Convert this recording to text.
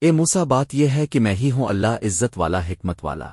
اے موسا بات یہ ہے کہ میں ہی ہوں اللہ عزت والا حکمت والا۔